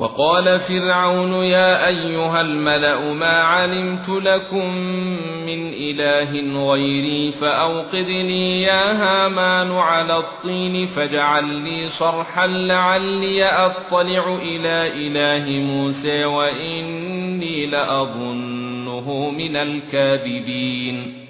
وَقَالَ فِرْعَوْنُ يَا أَيُّهَا الْمَلَأُ مَا عَلِمْتُ لَكُمْ مِنْ إِلَٰهٍ غَيْرِي فَأَوْقِدْ لِي يَا هَامَانُ عَلَى الطِّينِ فَاجْعَل لِّي صَرْحًا لَّعَلِّي أَطَّلِعُ إِلَى إِلَٰهِ مُوسَىٰ وَإِنِّي لَأَظُنُّهُ مِنَ الْكَاذِبِينَ.